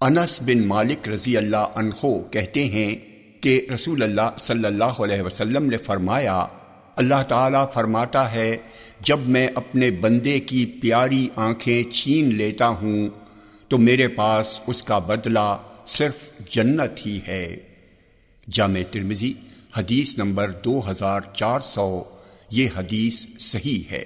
انس بن مالک رضی اللہ عنہ کہتے ہیں کہ رسول اللہ صلی اللہ علیہ وسلم نے فرمایا، اللہ تعالیٰ فرماتا ہے، جب میں اپنے بندے کی پیاری آنکھیں چھین لیتا ہوں، تو میرے پاس اس کا بدلہ صرف جنت ہی ہے۔ جامع ترمزی حدیث نمبر دو ہزار چار سو، یہ حدیث صحیح ہے۔